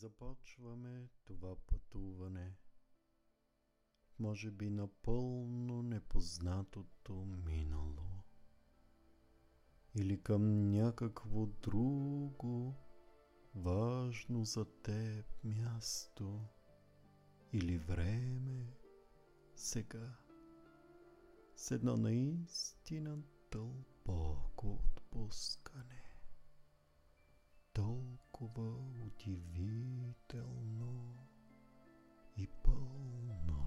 започваме това пътуване. Може би напълно непознатото минало. Или към някакво друго важно за теб място или време сега с едно наистина дълбоко отпускане толкова удивително и пълно.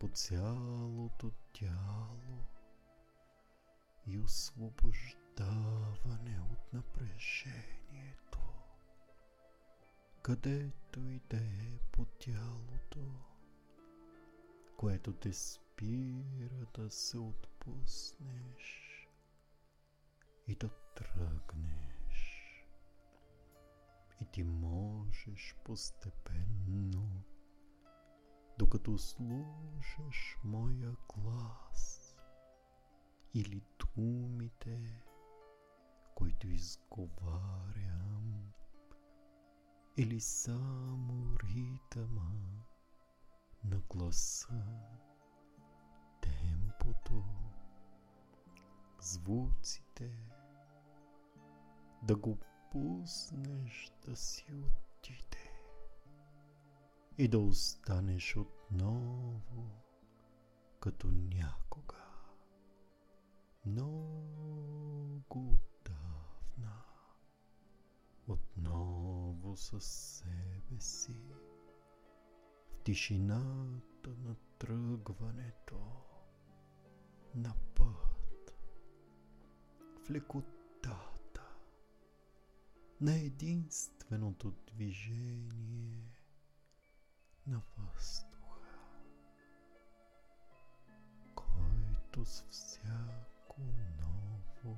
По цялото тяло и освобождаване от напрежението, където и да е по тялото, което те спира да се отпуснеш и да тръгнеш и ти можеш постепенно, докато слушаш моя глас или думите, които изговарям, или само ритъма на гласа, темпото, звуците, да го пуснеш да си отиде и да останеш отново като някога. Много отдавна. Отново със себе си. В тишината на тръгването. На път. В лекота на единственото движение на въздуха, който с всяко ново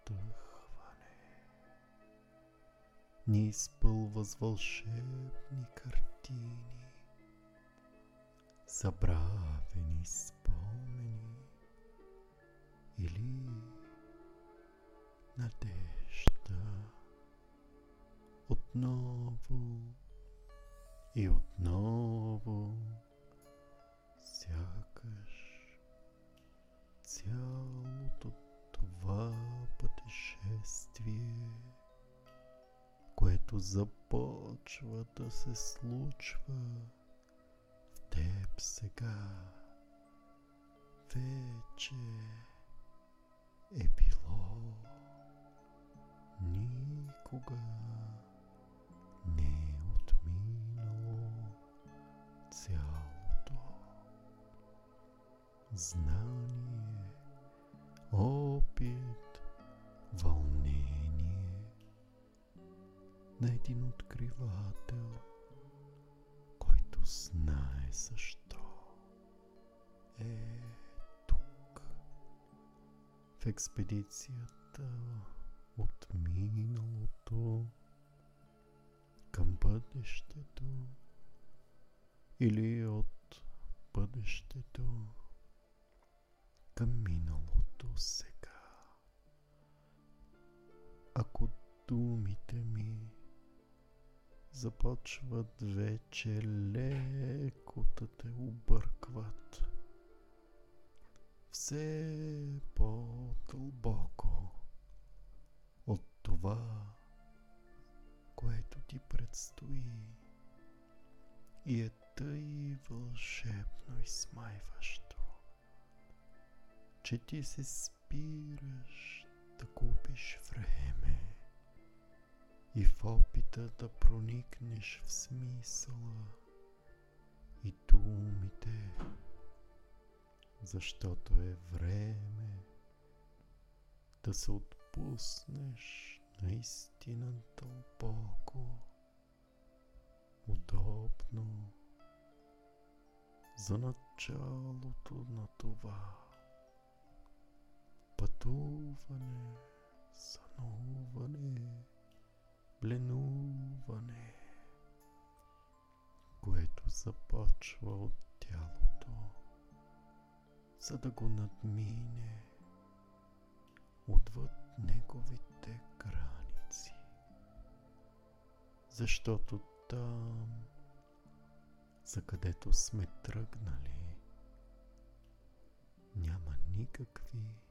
вдъхване ни изпълва с вълшебни картини, забравени спомени или надежда отново и отново, сякаш цялото това пътешествие, което започва да се случва в теб сега, вече е било. Никога знание, опит, вълнение. На един откривател, който знае защо е тук. В експедицията от миналото към бъдещето или от бъдещето към миналото сега. Ако думите ми започват вече леко да те объркват, все по-дълбоко от това, което ти предстои и е тъй вълшебно и смайващо, че ти се спираш да купиш време и в опита да проникнеш в смисъла и думите, защото е време да се отпуснеш наистина дълбоко, удобно за началото на това пътуване, сънуване, бленуване, което започва от тялото, за да го надмине отвъд неговите граници. Защото там, за където сме тръгнали, няма никакви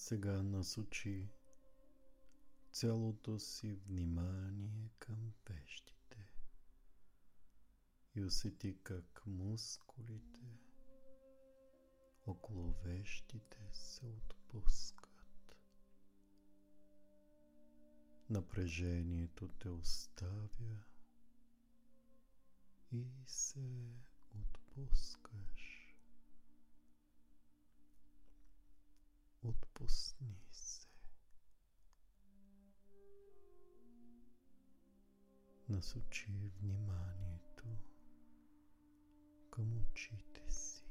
Сега насочи цялото си внимание към вещите и усети как мускулите около вещите се отпускат. Напрежението те оставя и се отпускаш. Отпусни се. Насочи вниманието към очите си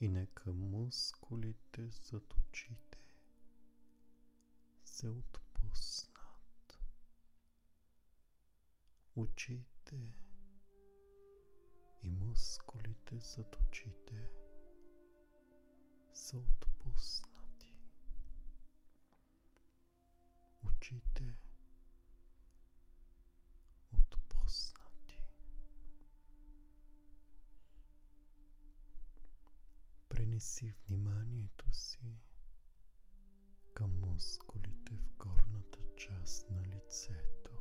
и нека мускулите зад очите се отпуснат. Очите и мускулите зад очите са отпуснати. Очите отпуснати. Пренеси вниманието си към мускулите в горната част на лицето.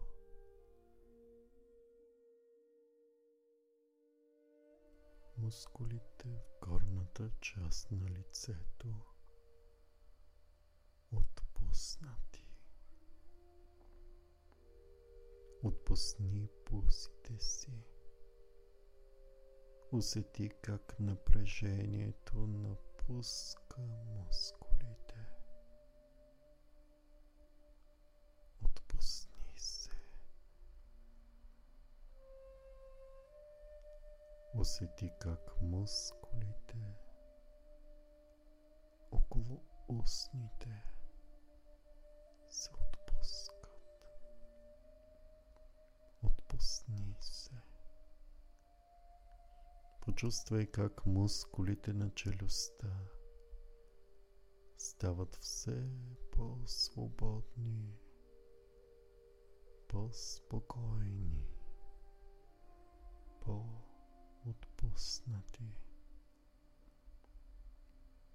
Мускулите в горната част на лицето отпуснати. Отпусни пусите си. Усети как напрежението напуска мускулите. Усети как мускулите около устните се отпускат. Отпусни се. Почувствай как мускулите на челюстта стават все по-свободни, по-спокойни, по-отпуснати.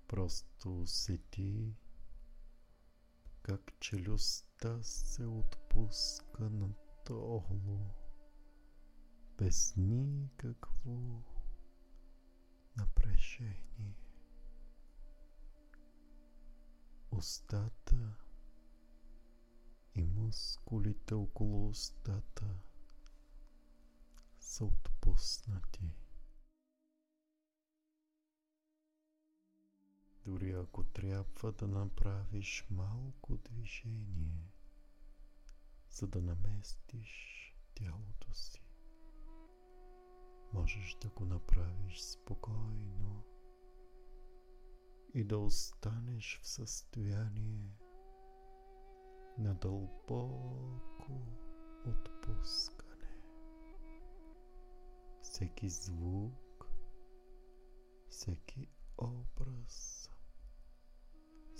Просто усети как челюстта се отпуска надолу, без никакво напрежение. Устата и мускулите около устата са отпуснати. Дори ако трябва да направиш малко движение, за да наместиш тялото си, можеш да го направиш спокойно и да останеш в състояние на дълбоко отпускане. Всеки звук, всеки образ,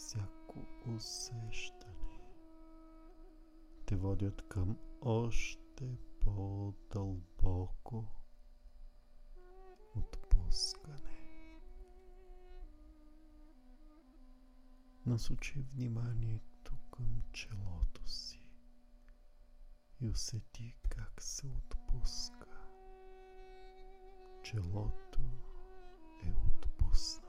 всяко усещане те водят към още по-дълбоко отпускане. Насочи вниманието към челото си и усети как се отпуска. Челото е отпуснато.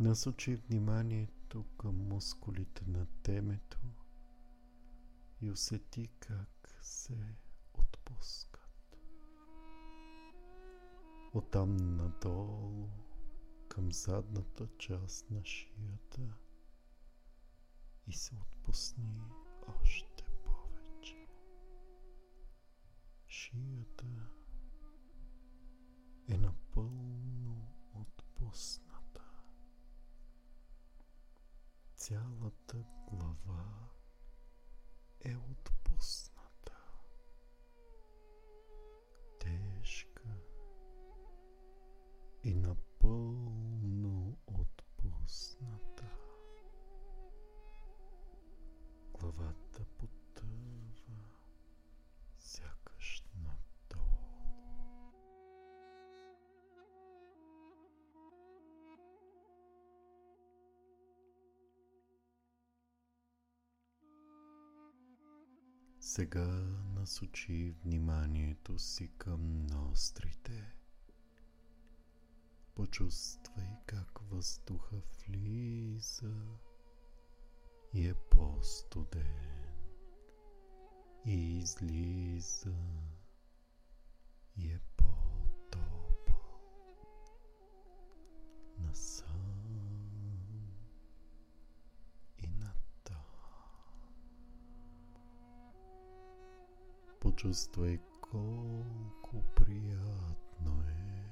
Насочи вниманието към мускулите на темето и усети как се отпускат. Оттам надолу към задната част на шията и се отпусни още повече. Шията е напълно отпусната. Цялата глава е отпусната. Тежка и напълно Сега насочи вниманието си към нострите. Почувствай как въздуха влиза и е по-студен и излиза и е по-топъл. Насам Почувствай колко приятно е,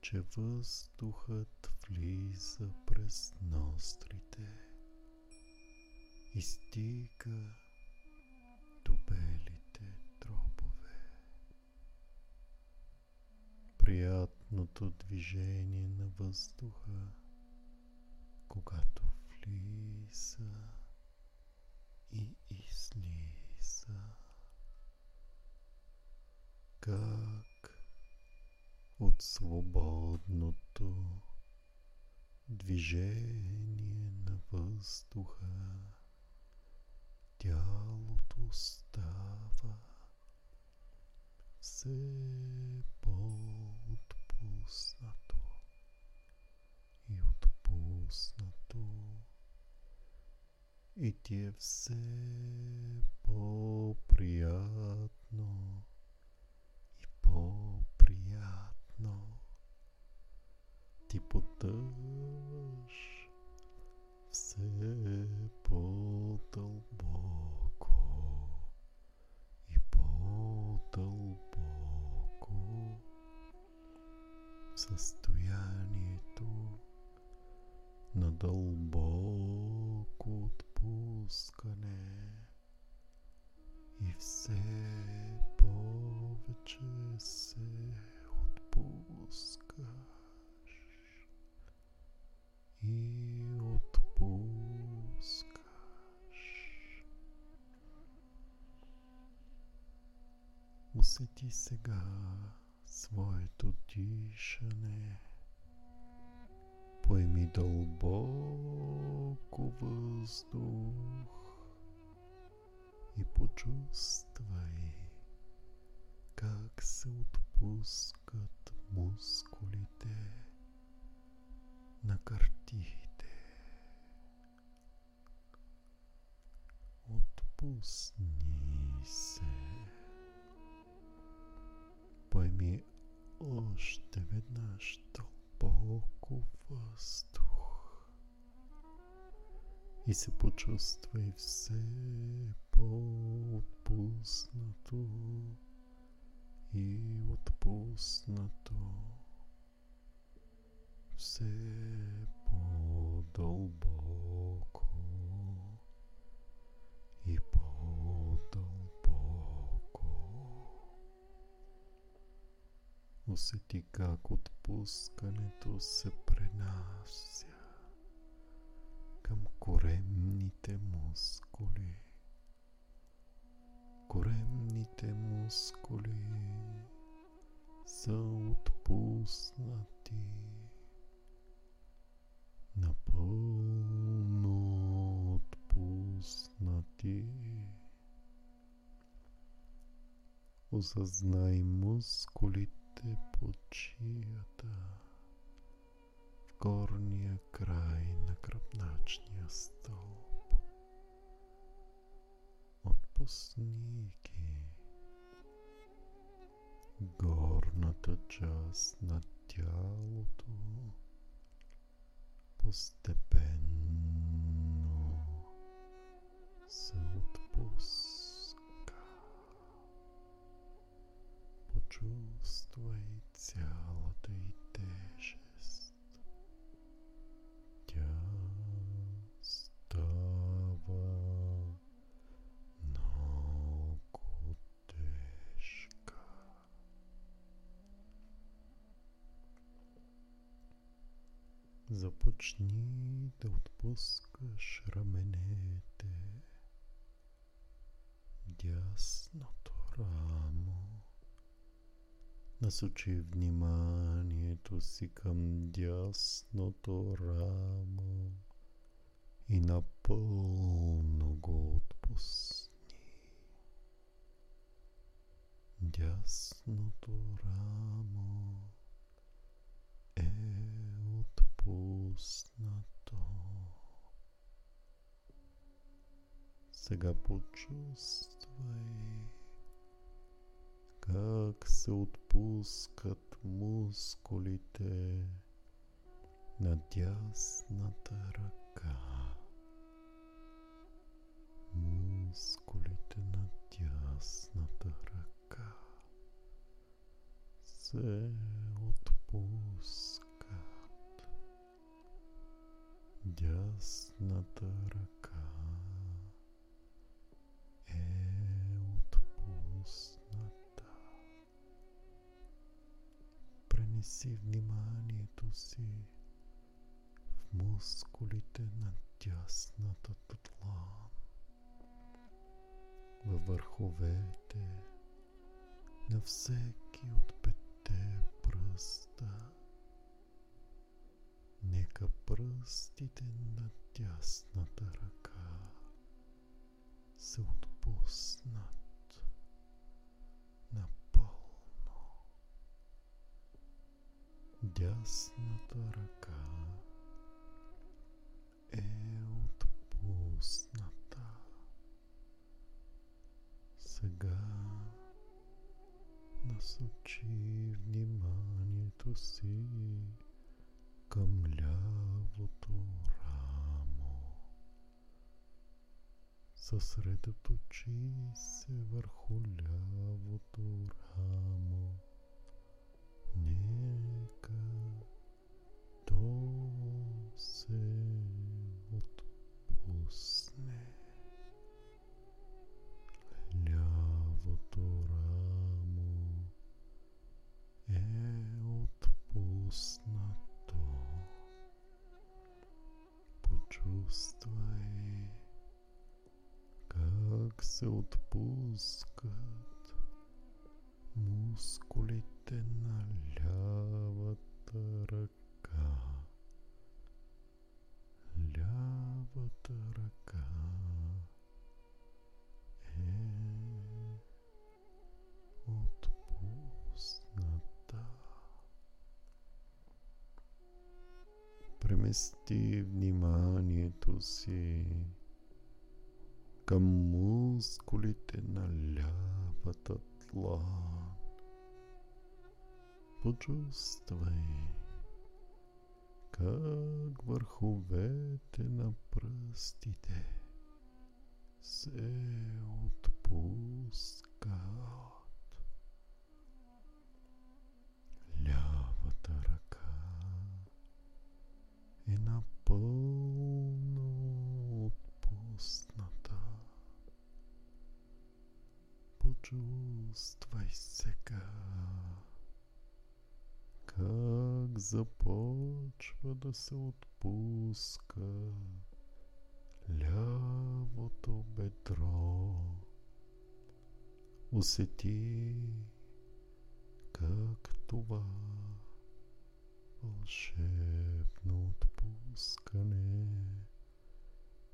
че въздухът влиза през нострите и стига до белите тропове. Приятното движение на въздуха, когато влиза и излиза. Как от свободното движение на въздуха тялото става все по-отпуснато и отпуснато и ти е все по-приятно по-приятно ти потъваш все по-дълбоко и по-дълбоко. В състоянието на дълбоко отпускане Усети сега своето дишане. Поеми дълбоко въздух и почувствай как се отпускат мускулите на картите. Отпусни се. Още веднъж дълбоко въздух. И се почувствай все по-отпуснато и отпуснато. Все по-дълбоко и по-дълбоко. Усети как отпускането се пренася към коремните мускули. Коремните мускули са отпуснати напълно отпуснати. Осъзнай мускулите по чията в горния край на гръбначния стълб. Отпусни ги. Горната част на тялото постепенно се отпуска. твоє тіло, твій тежест. Я з тобою ногу тежка. Раменети. Ясно то рамо. Насочи вниманието си към дясното рамо и напълно го отпусни. Дясното рамо е отпуснато. Сега почувствай как се отпускат мускулите на дясната ръка. Мускулите на дясната ръка се Пренеси вниманието си в мускулите на дясната длан, във върховете на всеки от петте пръста. Нека пръстите на дясната ръка се отпуснат напълно. Дясната ръка е отпусната. Сега насочи вниманието си към лявото рамо. Съсредоточи се върху лявото рамо. Почувствай как се отпускат мускулите на лявата ръка. Лявата ръка е отпусната. Премести вниманието си към мускулите на лявата длан. Почувствай как върховете на пръстите се отпускат. Започва да се отпуска лявото бедро. Усети как това вълшебно отпускане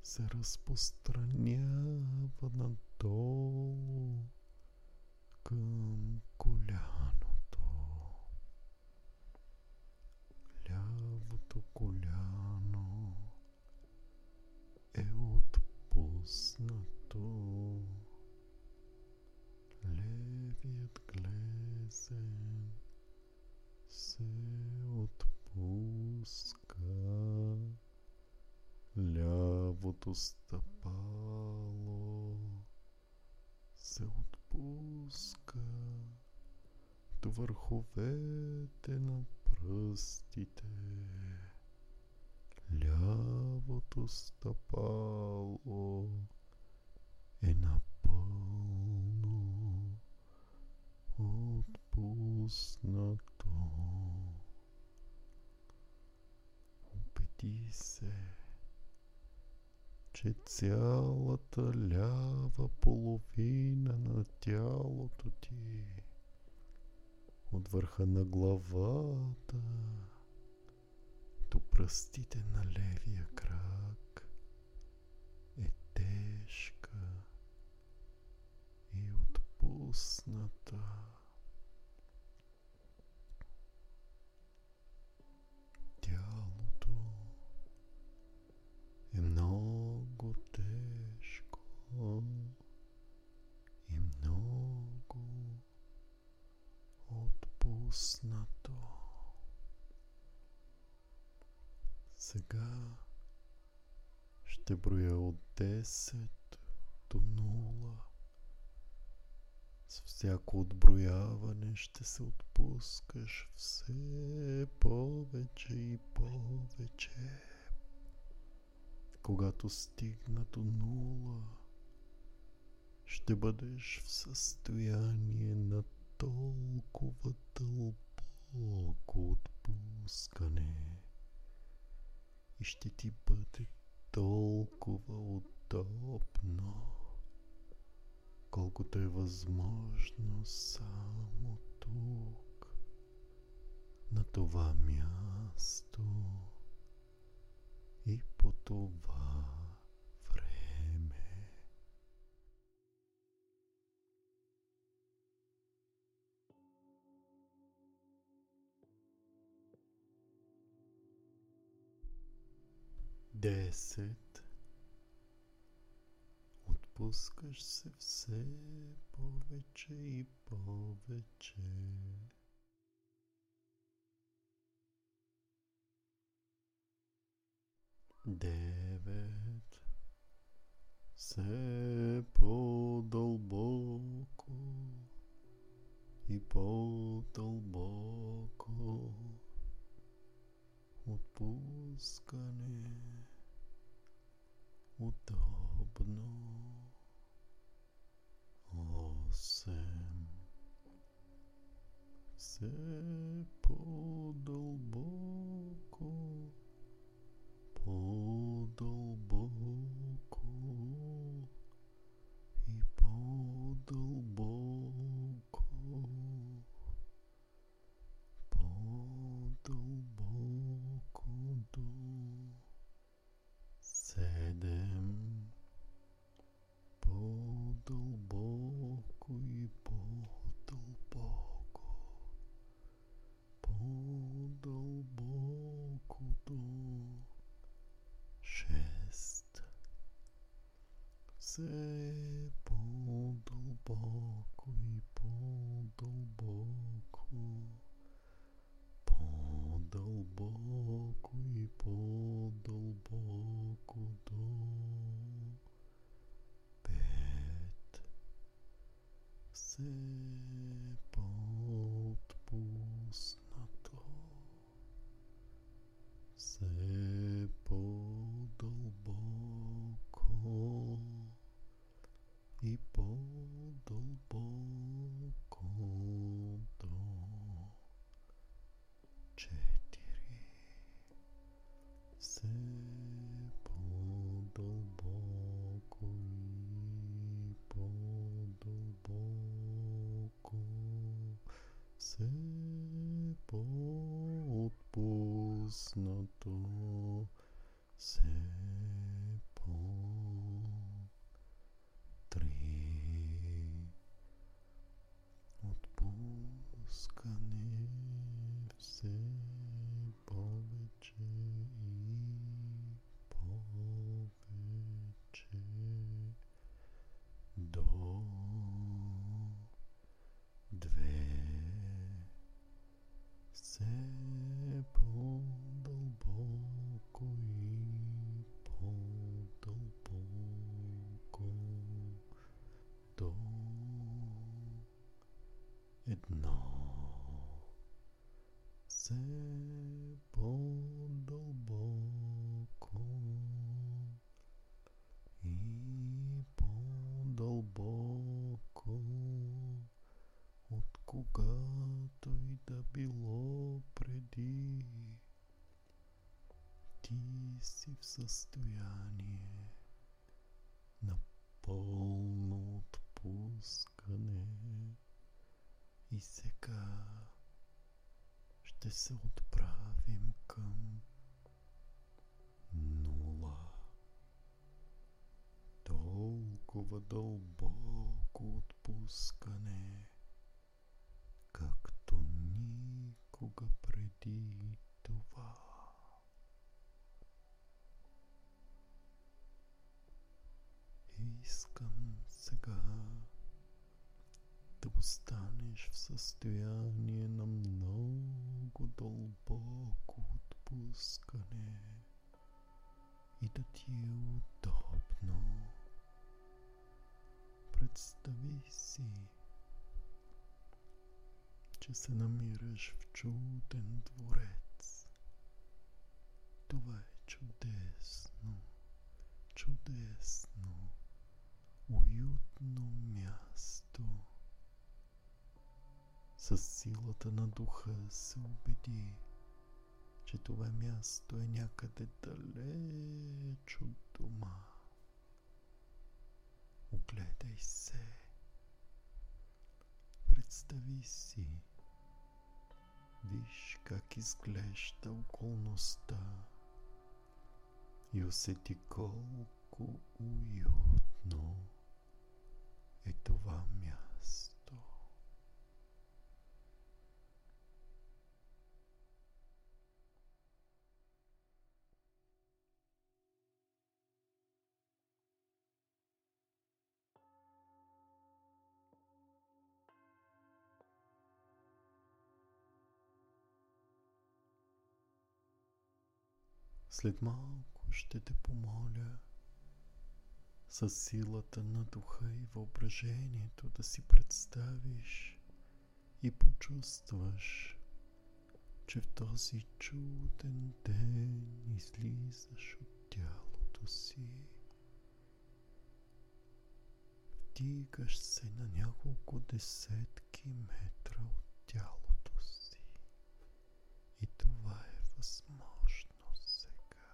се разпространява надолу към коляното. Лявото коляно е отпуснато. Левият глезен се отпуска. Лявото стъпало се отпуска до върховете на пръстите. Лявото стъпало е напълно отпуснато. Сети се, че цялата лява половина на тялото ти от върха на главата до пръстите на левия крак е тежка и отпусната. Тялото е много тежко и много отпуснато. Сега ще броя от 10 до 0. С всяко отброяване ще се отпускаш все повече и повече. Когато стигна до нула, ще бъдеш в състояние на толкова дълбоко отпускане и ще ти бъде толкова удобно, колкото е възможно само тук, на това място и по това време. Десет. Отпускаш се все повече и повече. Девет. Все по-дълбоко и по-дълбоко отпускане удобно. Все по-дълбоко Все Все дно. Це подолбоко і подолбоко от кугато й да біло преди. Ти си се отправим към нула. Толкова дълбоко отпускане, както никога преди това. Искам сега да останеш в състояние се намираш в чуден дворец. Това е чудесно, чудесно, уютно място. С силата на духа се убеди, че това място е някъде далеч от дома. Огледай се. Представи си. Виж как изглежда околността и усети колко уютно е това място. След малко ще те помоля с силата на духа и въображението да си представиш и почувстваш, че в този чуден ден излизаш от тялото си. Вдигаш се на няколко десетки метра от тялото си. И това е възможно сега.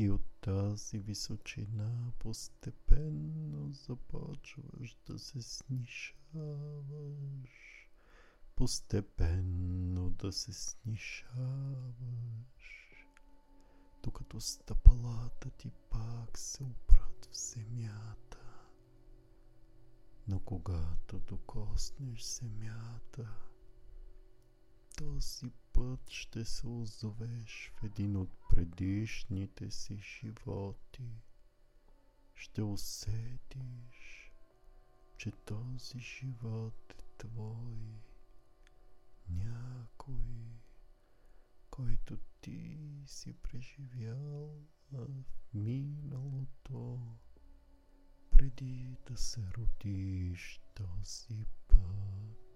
И от тази височина постепенно започваш да се снишаваш. Постепенно да се снишаваш, докато стъпалата ти пак се опрат в земята. Но когато докоснеш земята, този път ще се озовеш в един от предишните си животи. Ще усетиш, че този живот е твой. Някой, който ти си преживял в миналото, преди да се родиш този път.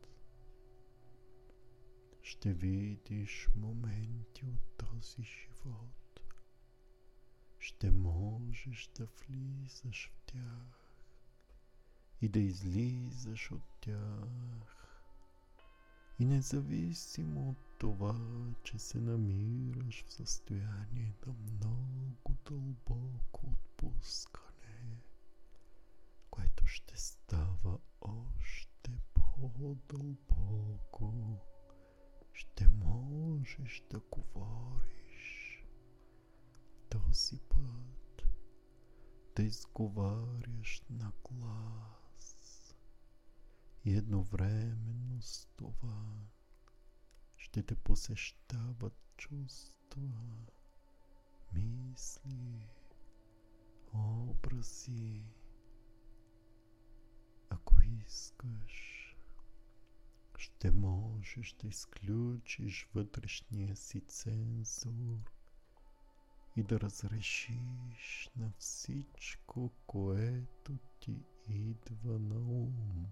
Ще видиш моменти от този живот. Ще можеш да влизаш в тях и да излизаш от тях. И независимо от това, че се намираш в състояние на много дълбоко отпускане, което ще става още по-дълбоко, ще можеш да говориш този път, да изговаряш на глас и едновременно с това ще те посещават чувства, мисли, образи. Ако искаш, ще можеш да изключиш вътрешния си цензур и да разрешиш на всичко, което ти идва на ум,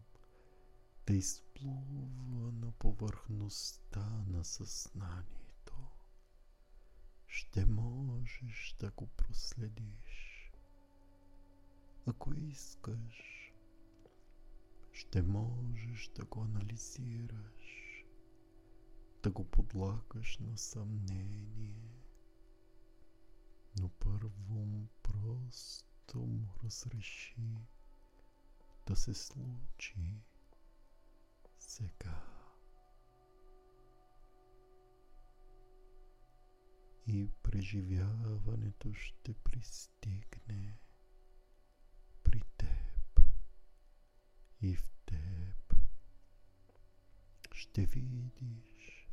да изплува на повърхността на съзнанието. Ще можеш да го проследиш. Ако искаш, ще можеш да го анализираш, да го подлагаш на съмнение Но първо просто му разреши да се случи сега. И преживяването ще пристигне и в теб. Ще видиш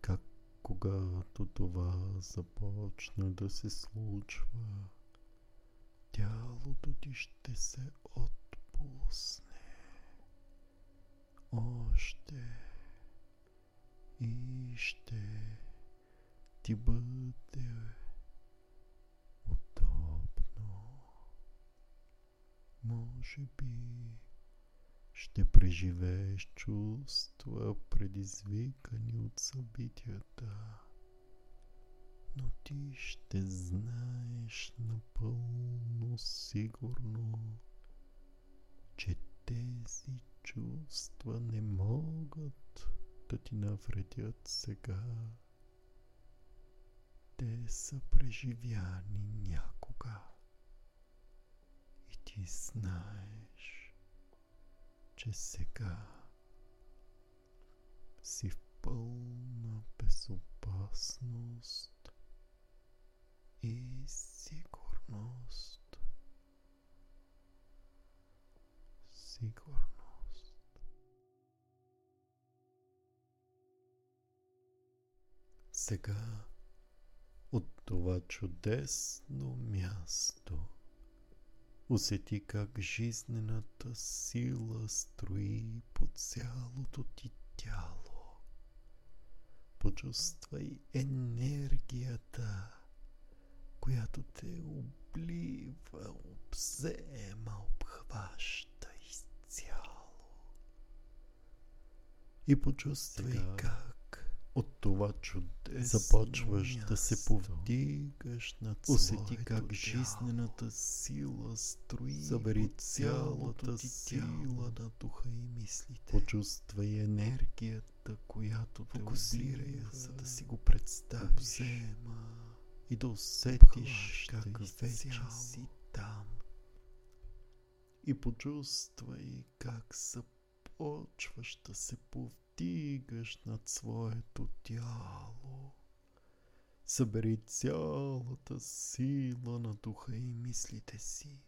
как когато това започне да се случва, тялото ти ще се отпусне. Още и ще ти бъде удобно. Може би ще преживееш чувства, предизвикани от събитията, но ти ще знаеш напълно сигурно, че тези чувства не могат да ти навредят сега. Те са преживяни някога и ти знаеш, че сега си в пълна безопасност и сигурност. Сигурност. Сега от това чудесно място усети как жизнената сила строи по цялото ти тяло. Почувствай енергията, която те облива, обзема, обхваща изцяло. И почувствай Сега... как от това чудесно започваш място. да се повдигаш над Усети как жизнената сила строи Събери цялата ти сила на духа и мислите. Почувствай енергията, която те Фокусирай, за да си го представиш. Обзема и да усетиш как вече си там. И почувствай как започваш да се повдигаш стигаш над своето тяло. Събери цялата сила на духа и мислите си.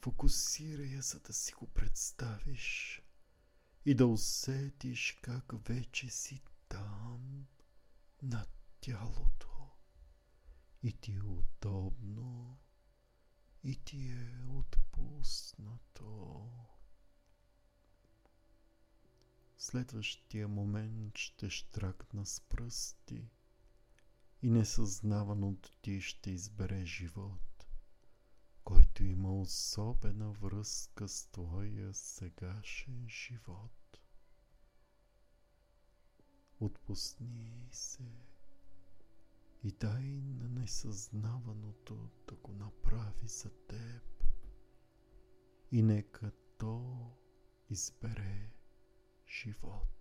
Фокусирай я, за да си го представиш и да усетиш как вече си там, над тялото. И ти е удобно, и ти е отпуснато следващия момент ще штракна с пръсти и несъзнаваното ти ще избере живот, който има особена връзка с твоя сегашен живот. Отпусни се и дай на несъзнаваното да го направи за теб и нека то избере живот.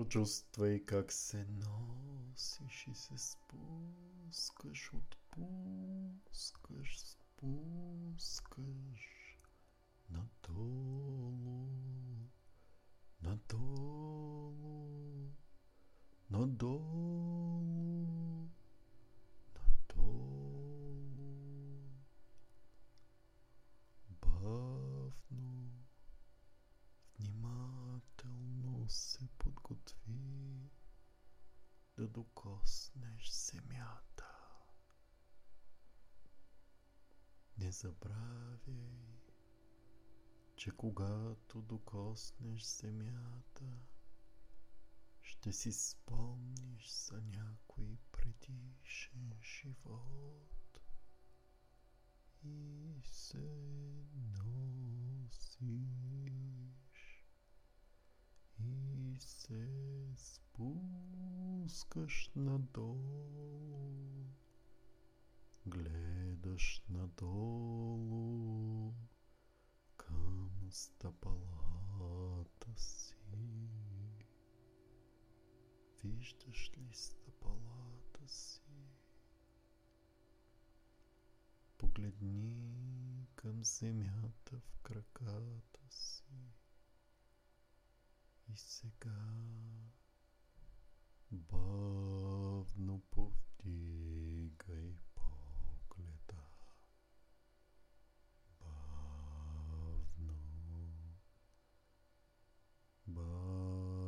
Почувствай как се носиш и се спускаш, отпускаш, спускаш надолу, надолу надолу, надолу, бавно, внимателно се подготви да докоснеш земята. Не забравяй, че когато докоснеш земята, ще си спомниш за някой предишен живот и се носиш и се спускаш надолу, гледаш надолу към стъпалата си. Виждаш ли стъпалата си? Погледни към земята в краката си. И сега бавно повдигай погледа. Бавно, бавно.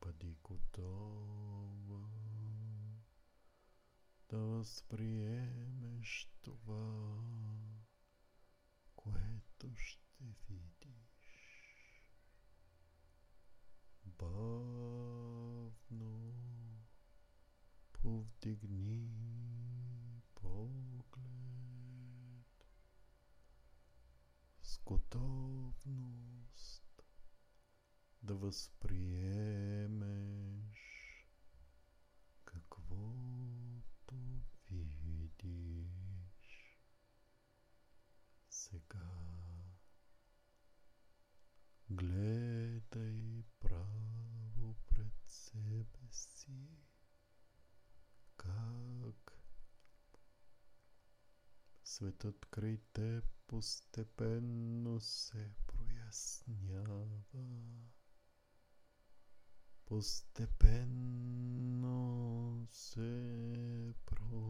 Бъди готова да възприемеш това, което ще видиш. Бавно повдигни поглед с готовност да възприемеш каквото видиш сега. Гледай право пред себе си, как светът край теб постепенно се прояснява. Постепенно се прояснява.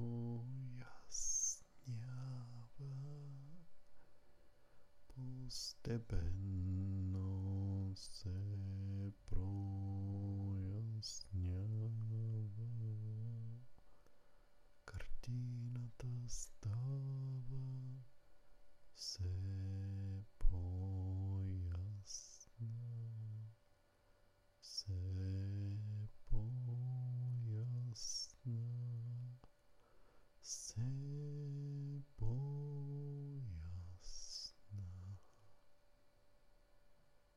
Постепенно се прояснява. Картината става все по-ясна. Все по-ясна. Все по-ясна.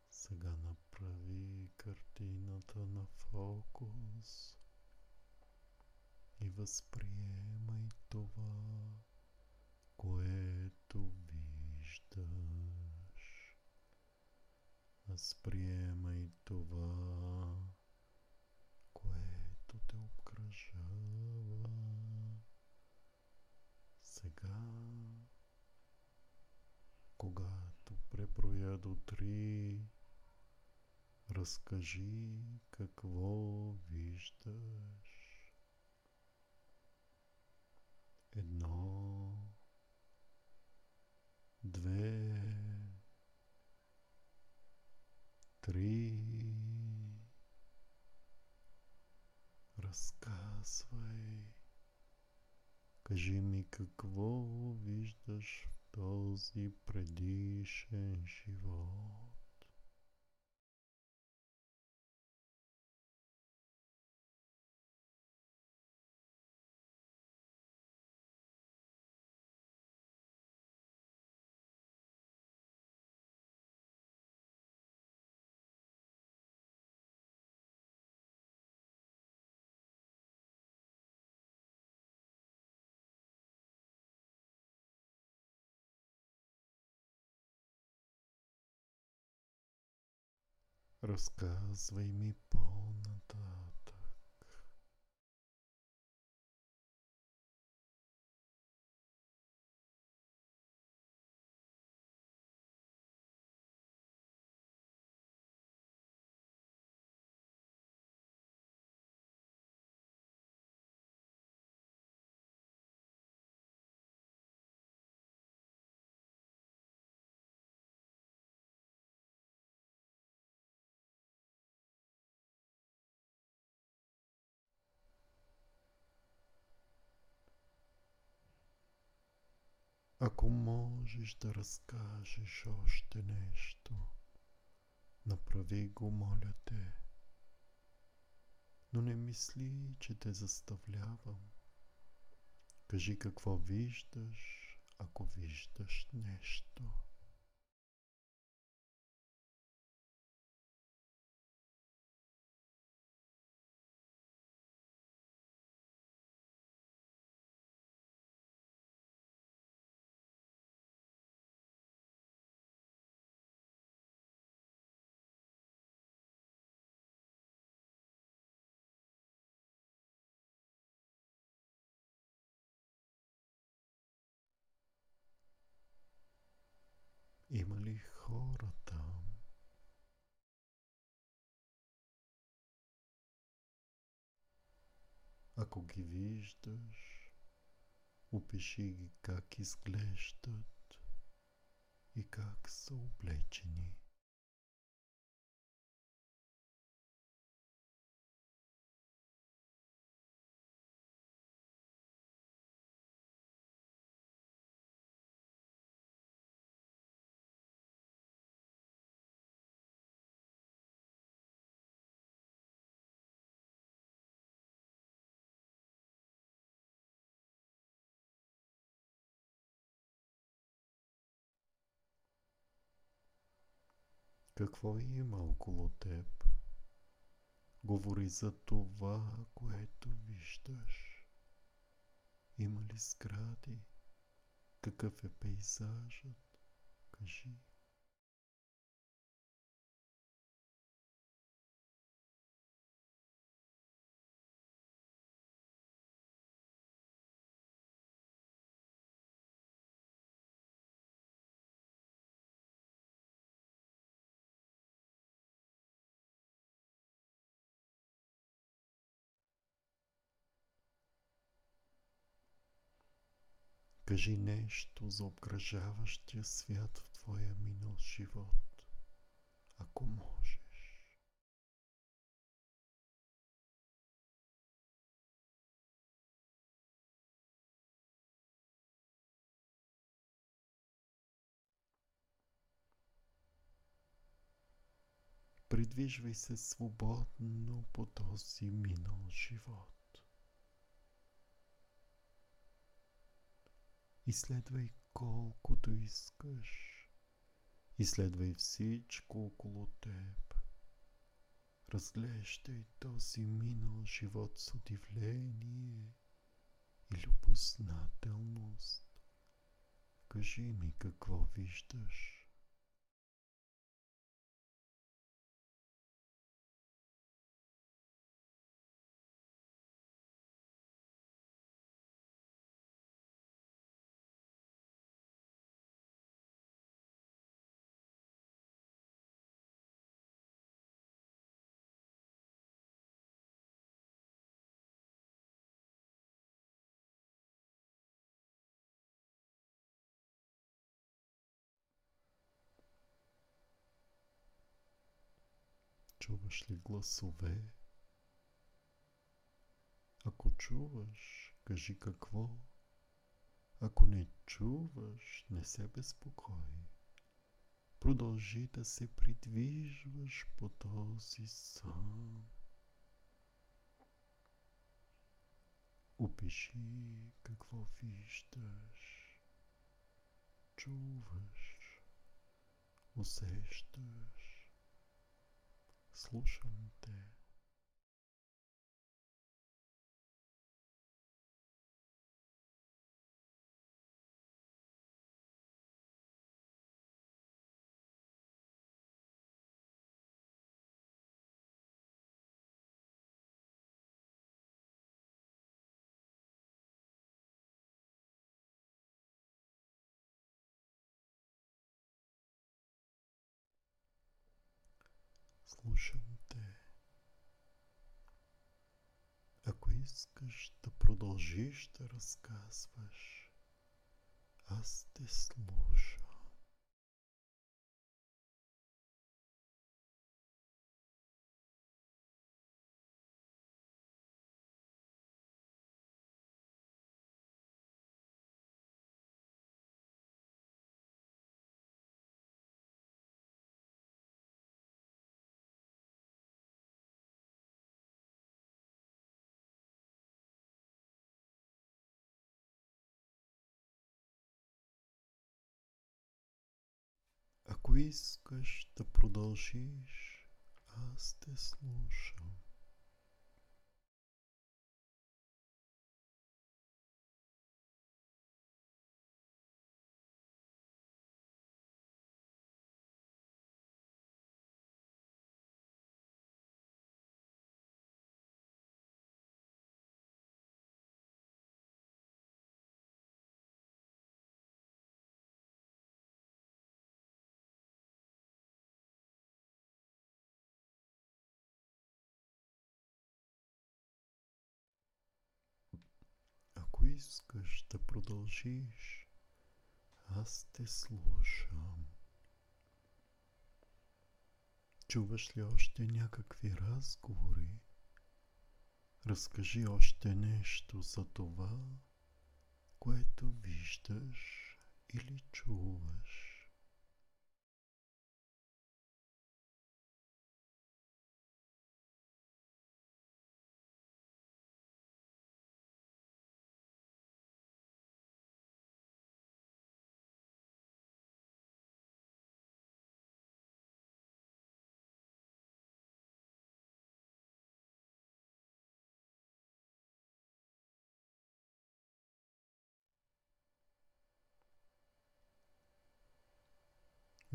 Сега направи картината на фокус и възприемай това, което виждаш. Възприемай това, което те обкръжава. Сега, когато преброя до три, разкажи какво виждаш. рассказывай мне полный Ако можеш да разкажеш още нещо, направи го, моля те. Но не мисли, че те заставлявам. Кажи какво виждаш, ако виждаш нещо. И хора там. Ако ги виждаш, опиши ги как изглеждат и как са облечени. Какво има около теб? Говори за това, което виждаш. Има ли сгради? Какъв е пейзажът? Кажи. Кажи нещо за обкръжаващия свят в твоя минал живот, ако можеш. Придвижвай се свободно по този минал живот. Изследвай колкото искаш. Изследвай всичко около теб. Разглеждай този минал живот с удивление и любознателност. Кажи ми какво виждаш. Чуваш ли гласове? Ако чуваш, кажи какво. Ако не чуваш, не се безпокой. Продължи да се придвижваш по този сън. Опиши какво виждаш, чуваш, усещаш. Слушам те. Слушам те. Ако искаш да продължиш да разказваш, аз те слушам. Ако искаш да продължиш, аз те слушам. Искаш да продължиш, аз те слушам. Чуваш ли още някакви разговори? Разкажи още нещо за това, което виждаш или чуваш.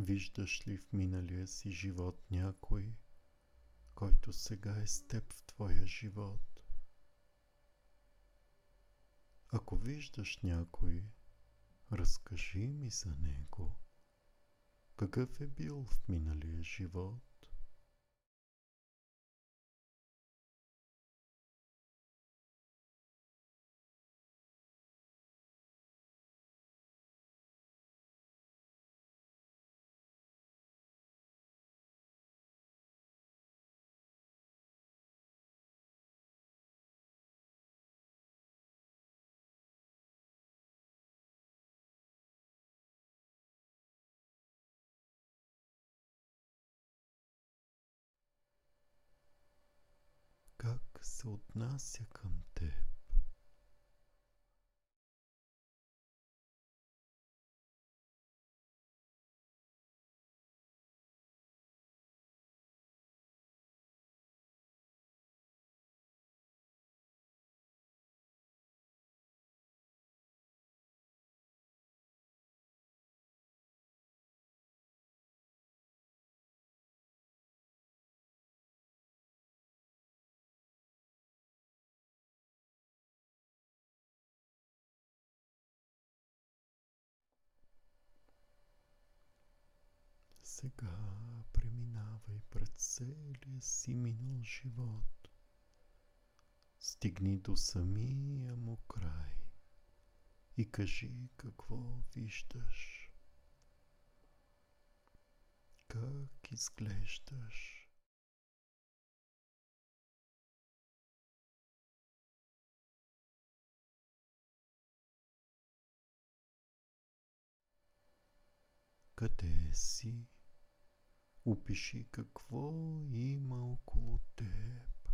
Виждаш ли в миналия си живот някой, който сега е с теб в твоя живот? Ако виждаш някой, разкажи ми за него. Какъв е бил в миналия живот? Се отнася към теб. Сега преминавай пред целия си минал живот. Стигни до самия му край и кажи какво виждаш. Как изглеждаш. Къде си? Опиши какво има около теб.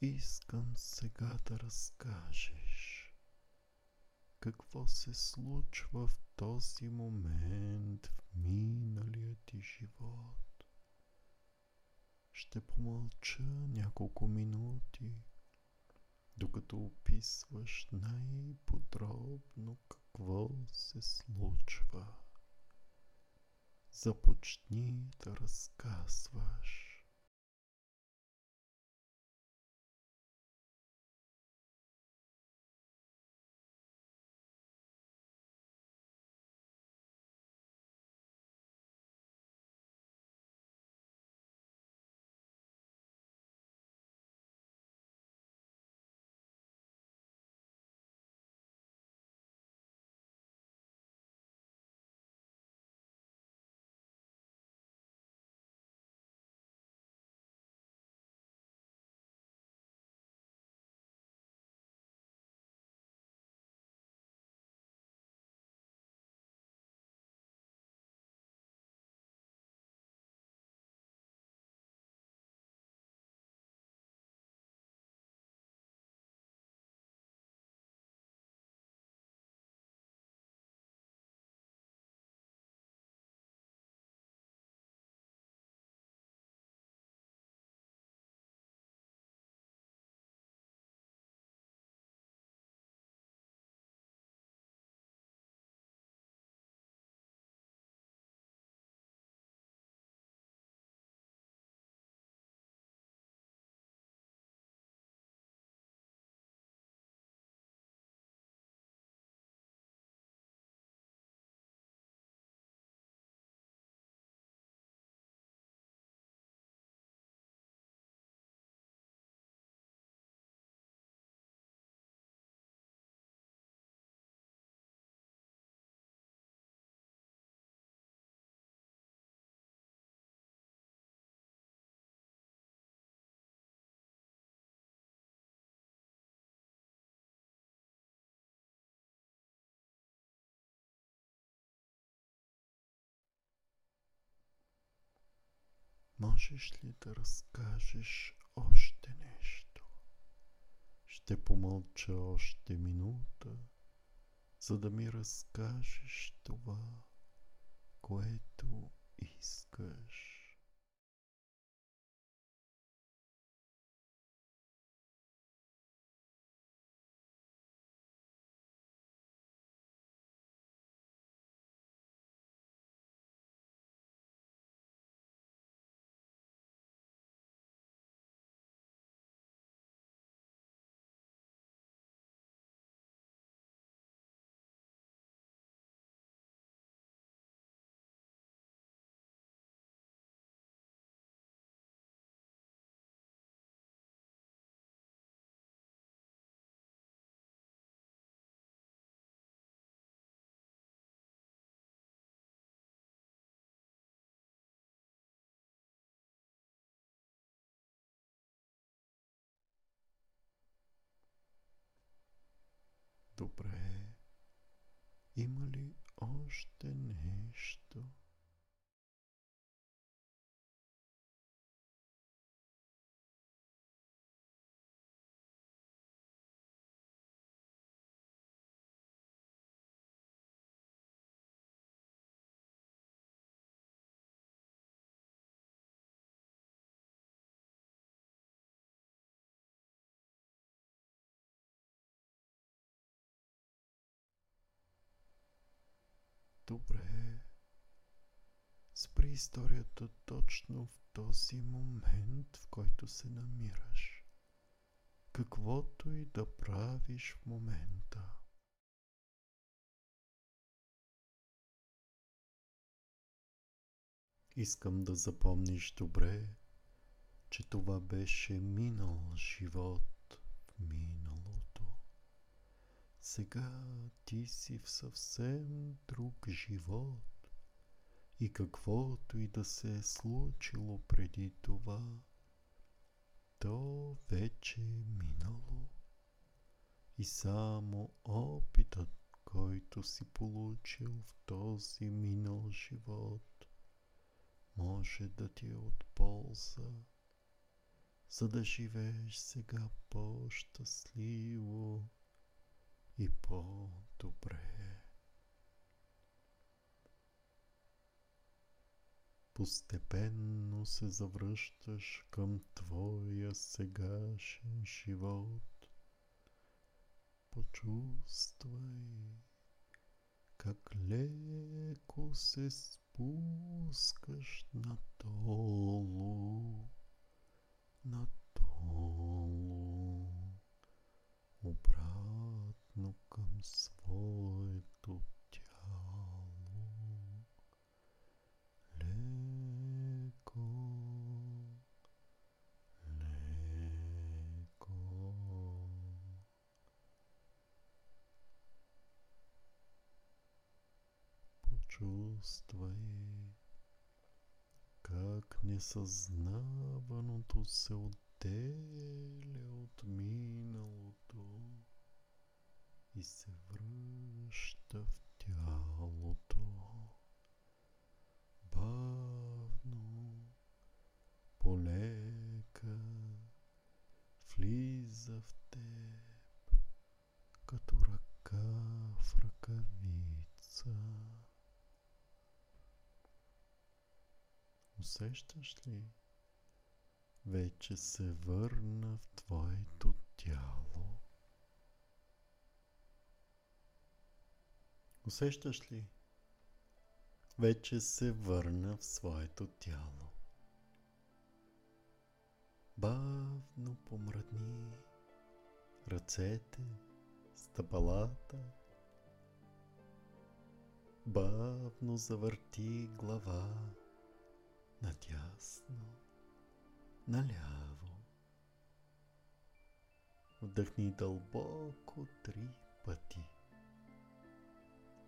Искам сега да разкажеш какво се случва в този момент в миналия ти живот. Ще помълча няколко минути, докато описваш най-подробно какво се случва. Започни да разказваш. Можеш ли да разкажеш още нещо? Ще помълча още минута, за да ми разкажеш това, което искаш. Добре. Има ли още нещо? Добре. Спри историята точно в този момент, в който се намираш. Каквото и да правиш в момента. Искам да запомниш добре, че това беше минал живот в миналото. Сега ти си в съвсем друг живот и каквото и да се е случило преди това, то вече е минало. И само опитът, който си получил в този минал живот, може да ти е от полза, за да живееш сега по-щастливо и по-добре. Постепенно се завръщаш към твоя сегашен живот. Почувствай как леко се спускаш надолу, надолу, към своето тяло. Леко, леко. Почувствай как несъзнаваното се отделя от миналото и се връща в тялото. Бавно, полека, влиза в теб, като ръка в ръкавица. Усещаш ли? Вече се върна в твоето тяло. Усещаш ли? Вече се върна в своето тяло. Бавно помръдни ръцете, стъпалата. Бавно завърти глава надясно, наляво. Вдъхни дълбоко три пъти.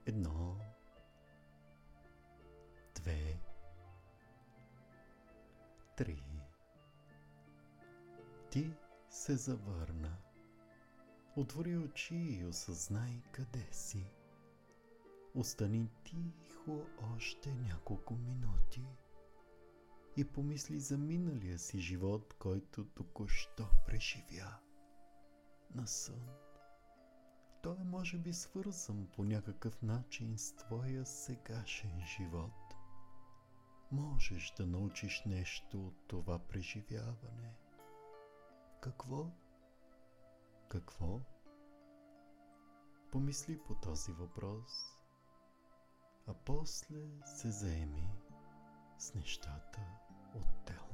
Едно, две, три. Ти се завърна. Отвори очи и осъзнай къде си. Остани тихо още няколко минути. и помисли за миналия си живот, който току-що преживя на сън. Той е може би свързан по някакъв начин с твоя сегашен живот. Можеш да научиш нещо от това преживяване. Какво? Какво? Помисли по този въпрос, а после се заеми с нещата отделно.